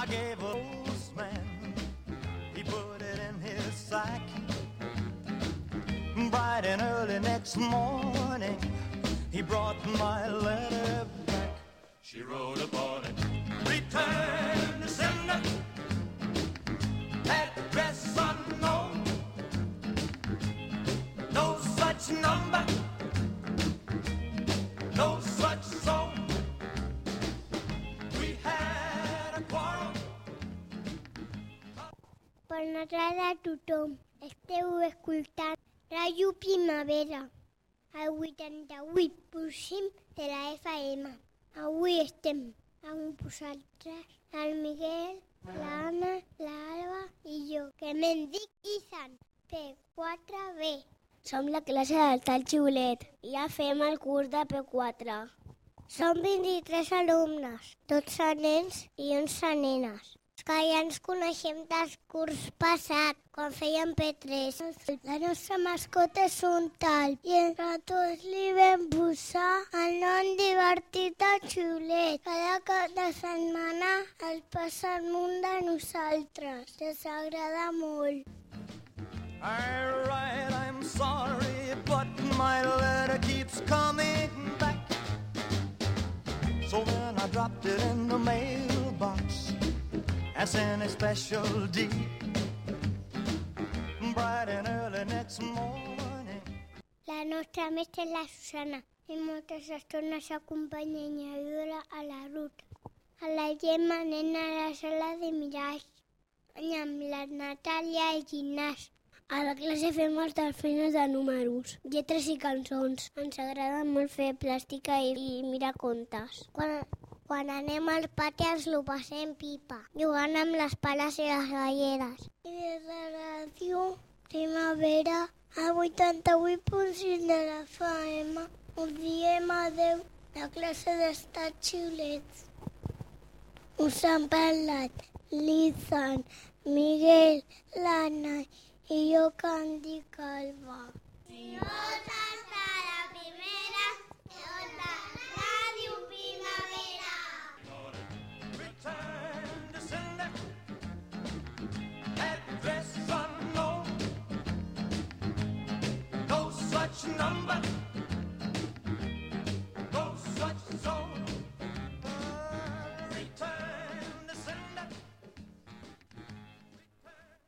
I gave a postman, he put it in his sack. Bright and early next morning, he brought my letter back. She wrote upon it, return to sender, address unknown, no such number, Bona tarda a tothom. Esteu escoltant Ràdio Primavera, al 88.5 de la FM. Avui estem amb vosaltres, el Miguel, l'Anna, l'Alba i jo, que me'n dic Izan, P4B. Som la classe del tal xiulet i ja fem el curs de P4. Som 23 alumnes, 12 nens i 11 nenes. Que ja ens coneixem del curs passat, quan fèiem P3. La nostra mascota és un talp i entre tots li vam posar el nom divertit de xiulet. Cada cap de setmana el passa al munt de nosaltres. Ens agrada molt. Alright, I'm sorry, but my letter keeps coming back. So then I dropped it in the mailbox and sent a special deed. Bright and early next morning. La nostra mestra és la Susana i moltes estones acompanya i ajuda a la ruta. A la Gemma anem a la sala de mirall i amb la Natàlia al gimnàs. A la classe fem moltes feines de números, lletres i cançons. Ens agrada molt fer plàstica i, i mirar contes. Quan, quan anem al pati ens lo passem pipa, jugant amb les pales i les galleres. I des de la ràdio Primavera a 88.6 de la FM us diem adeu la classe d'estat xiulets. Us han parlat l'Izan, Miguel, l'Anna i jo que em Samba.